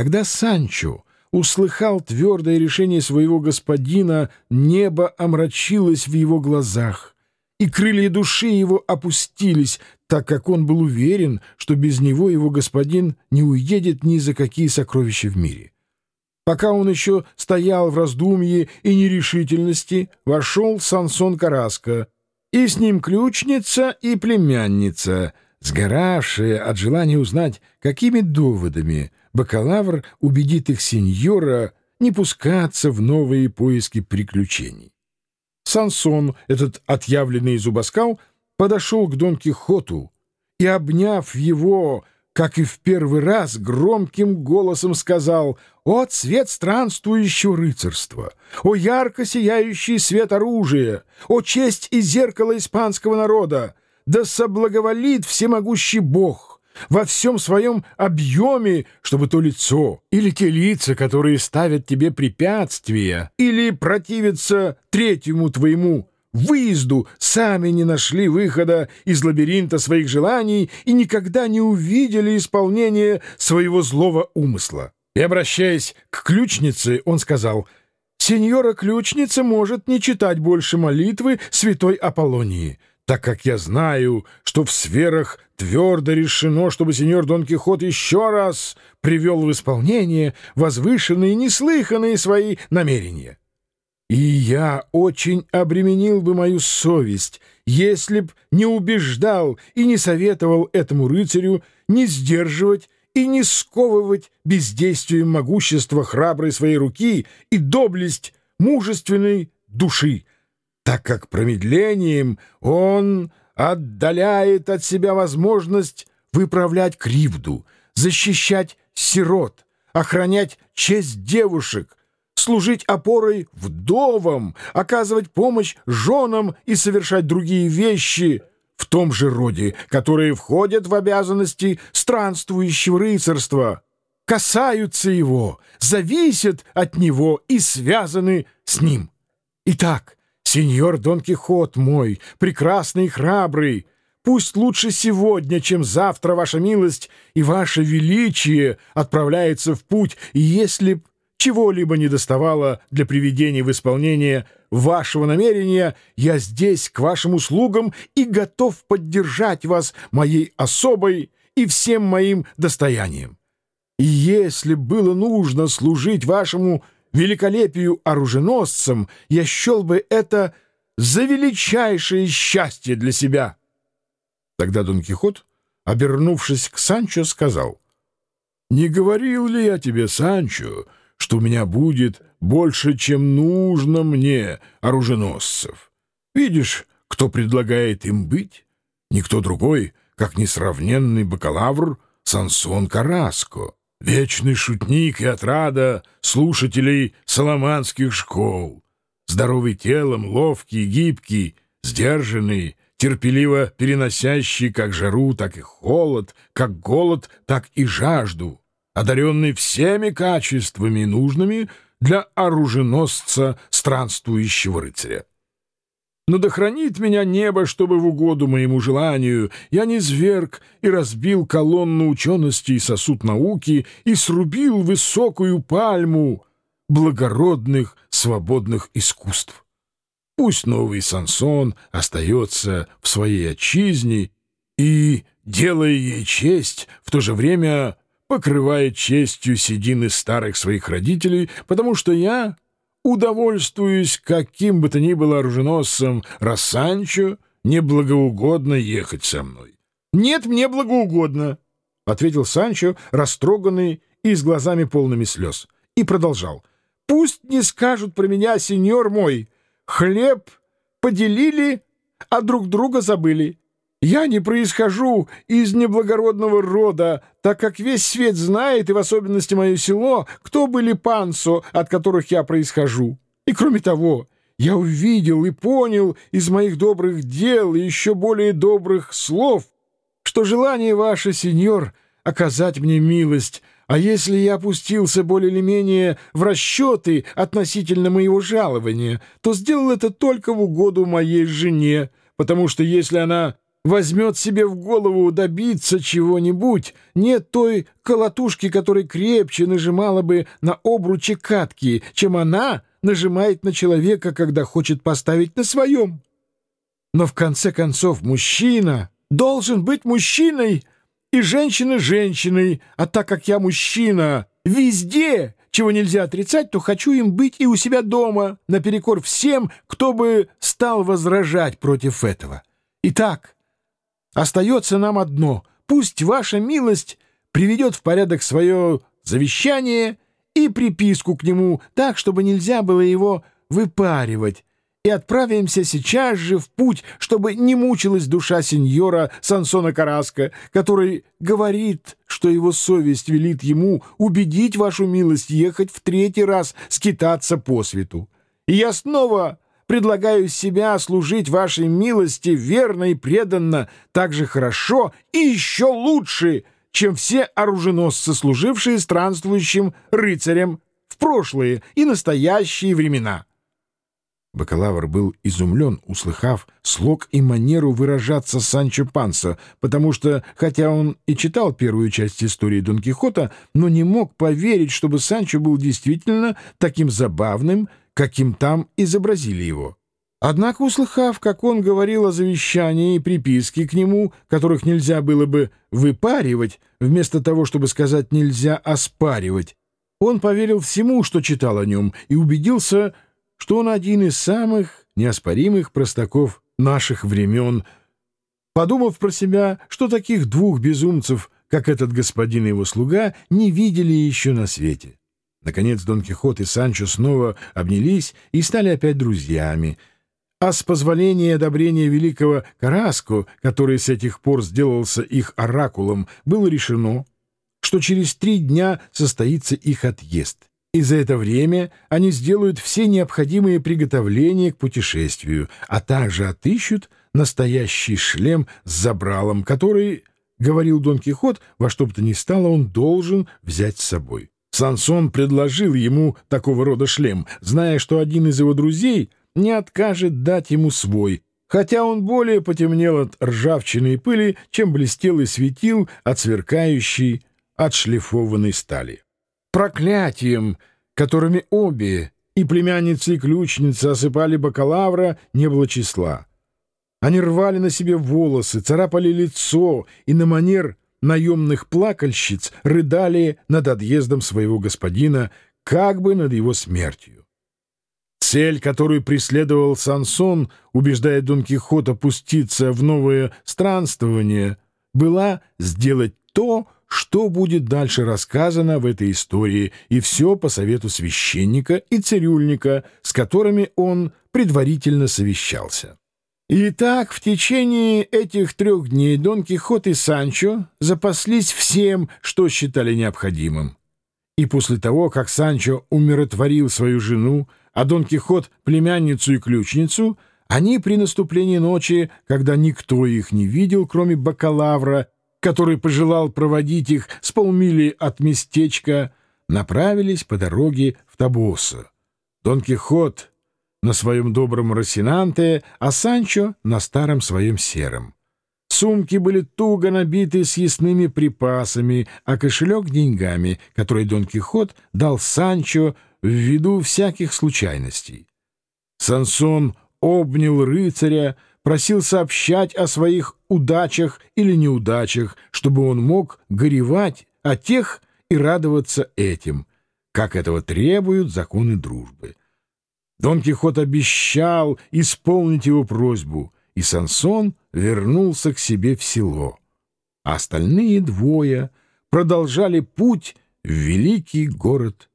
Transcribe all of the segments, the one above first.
Когда Санчо услыхал твердое решение своего господина, небо омрачилось в его глазах, и крылья души его опустились, так как он был уверен, что без него его господин не уедет ни за какие сокровища в мире. Пока он еще стоял в раздумье и нерешительности, вошел Сансон Караско, и с ним ключница и племянница, сгоравшая от желания узнать, какими доводами бакалавр убедит их сеньора не пускаться в новые поиски приключений. Сансон, этот отъявленный зубоскал, подошел к Дон Кихоту и, обняв его, как и в первый раз, громким голосом сказал «О цвет странствующего рыцарства! О ярко сияющий свет оружия! О честь и зеркало испанского народа! Да соблаговолит всемогущий Бог!» Во всем своем объеме, чтобы то лицо или те лица, которые ставят тебе препятствия или противятся третьему твоему выезду, сами не нашли выхода из лабиринта своих желаний и никогда не увидели исполнения своего злого умысла. И, обращаясь к ключнице, он сказал, «Сеньора ключница может не читать больше молитвы святой Аполлонии» так как я знаю, что в сферах твердо решено, чтобы сеньор Дон Кихот еще раз привел в исполнение возвышенные неслыханные свои намерения. И я очень обременил бы мою совесть, если б не убеждал и не советовал этому рыцарю не сдерживать и не сковывать бездействием могущества храброй своей руки и доблесть мужественной души, так как промедлением он отдаляет от себя возможность выправлять кривду, защищать сирот, охранять честь девушек, служить опорой вдовам, оказывать помощь женам и совершать другие вещи в том же роде, которые входят в обязанности странствующего рыцарства, касаются его, зависят от него и связаны с ним. Итак, Сеньор Дон Кихот мой, прекрасный и храбрый, пусть лучше сегодня, чем завтра ваша милость и ваше величие отправляется в путь, и если б чего-либо не доставало для приведения в исполнение вашего намерения, я здесь к вашим услугам и готов поддержать вас моей особой и всем моим достоянием. И если было нужно служить вашему великолепию оруженосцем, я счел бы это за величайшее счастье для себя. Тогда Дон Кихот, обернувшись к Санчо, сказал, «Не говорил ли я тебе, Санчо, что у меня будет больше, чем нужно мне оруженосцев? Видишь, кто предлагает им быть? Никто другой, как несравненный бакалавр Сансон Караско» вечный шутник и отрада слушателей соломанских школ, здоровый телом, ловкий, гибкий, сдержанный, терпеливо переносящий как жару, так и холод, как голод, так и жажду, одаренный всеми качествами нужными для оруженосца странствующего рыцаря. Но да хранит меня небо, чтобы в угоду моему желанию я не зверг и разбил колонну учености и сосуд науки и срубил высокую пальму благородных свободных искусств. Пусть новый Сансон остается в своей отчизне и, делая ей честь, в то же время покрывает честью седины старых своих родителей, потому что я удовольствуюсь каким бы то ни было оруженосцем Рассанчо, неблагоугодно ехать со мной. — Нет, мне благоугодно, — ответил Санчо, растроганный и с глазами полными слез, и продолжал. — Пусть не скажут про меня, сеньор мой, хлеб поделили, а друг друга забыли. Я не происхожу из неблагородного рода, так как весь свет знает, и в особенности мое село, кто были пансо, от которых я происхожу. И кроме того, я увидел и понял из моих добрых дел и еще более добрых слов, что желание ваше, сеньор, оказать мне милость, а если я опустился более или менее в расчеты относительно моего жалования, то сделал это только в угоду моей жене, потому что если она возьмет себе в голову добиться чего-нибудь, нет той колотушки, которая крепче нажимала бы на обруче катки, чем она нажимает на человека, когда хочет поставить на своем. Но в конце концов мужчина должен быть мужчиной и женщина женщиной, а так как я мужчина везде, чего нельзя отрицать, то хочу им быть и у себя дома, наперекор всем, кто бы стал возражать против этого. Итак, остается нам одно — пусть ваша милость приведет в порядок свое завещание и приписку к нему так, чтобы нельзя было его выпаривать, и отправимся сейчас же в путь, чтобы не мучилась душа сеньора Сансона Караска, который говорит, что его совесть велит ему убедить вашу милость ехать в третий раз скитаться по свету. И я снова предлагаю себя служить вашей милости верно и преданно, так же хорошо и еще лучше, чем все оруженосцы, служившие странствующим рыцарям в прошлые и настоящие времена». Бакалавр был изумлен, услыхав слог и манеру выражаться Санчо Панса, потому что, хотя он и читал первую часть истории Дон Кихота, но не мог поверить, чтобы Санчо был действительно таким забавным, каким там изобразили его. Однако, услыхав, как он говорил о завещании и приписке к нему, которых нельзя было бы выпаривать, вместо того, чтобы сказать «нельзя оспаривать», он поверил всему, что читал о нем, и убедился, что он один из самых неоспоримых простаков наших времен, подумав про себя, что таких двух безумцев, как этот господин и его слуга, не видели еще на свете. Наконец Дон Кихот и Санчо снова обнялись и стали опять друзьями, а с позволения и одобрения великого Караско, который с этих пор сделался их оракулом, было решено, что через три дня состоится их отъезд и за это время они сделают все необходимые приготовления к путешествию, а также отыщут настоящий шлем с забралом, который, — говорил Дон Кихот, — во что бы то ни стало он должен взять с собой. Сансон предложил ему такого рода шлем, зная, что один из его друзей не откажет дать ему свой, хотя он более потемнел от ржавчины и пыли, чем блестел и светил от сверкающей, отшлифованной стали проклятием, которыми обе, и племянница, и ключница, осыпали бакалавра, не было числа. Они рвали на себе волосы, царапали лицо и на манер наемных плакальщиц рыдали над отъездом своего господина, как бы над его смертью. Цель, которую преследовал Сансон, убеждая Дон Кихота пуститься в новое странствование, была сделать то, что будет дальше рассказано в этой истории, и все по совету священника и цирюльника, с которыми он предварительно совещался. Итак, в течение этих трех дней Дон Кихот и Санчо запаслись всем, что считали необходимым. И после того, как Санчо умиротворил свою жену, а Дон Кихот — племянницу и ключницу, они при наступлении ночи, когда никто их не видел, кроме бакалавра, который пожелал проводить их с полмили от местечка, направились по дороге в Табоса. Дон Кихот на своем добром Росинанте, а Санчо на старом своем сером. Сумки были туго набиты съестными припасами, а кошелек — деньгами, который Дон Кихот дал Санчо ввиду всяких случайностей. Сансон обнял рыцаря, просил сообщать о своих удачах или неудачах, чтобы он мог горевать о тех и радоваться этим, как этого требуют законы дружбы. Дон Кихот обещал исполнить его просьбу, и Сансон вернулся к себе в село. А остальные двое продолжали путь в великий город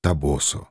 Табосо.